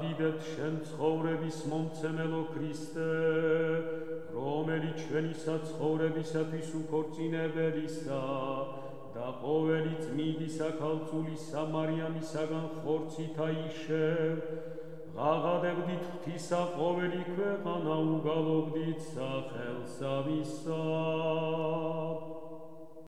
დადიდეთ შენ ცხოვრების მომცემელო ქრისტე, რომელიც ჩვენისა ცხოვრებისათვის უქორწინებელისა და ყოველი წმიდისა ქალწული სამარიამისაგან ხორცითა იშევ, ღაღადებდით ღვთისა ყოველი ქვეყანა უგალობდით სახელსავისა.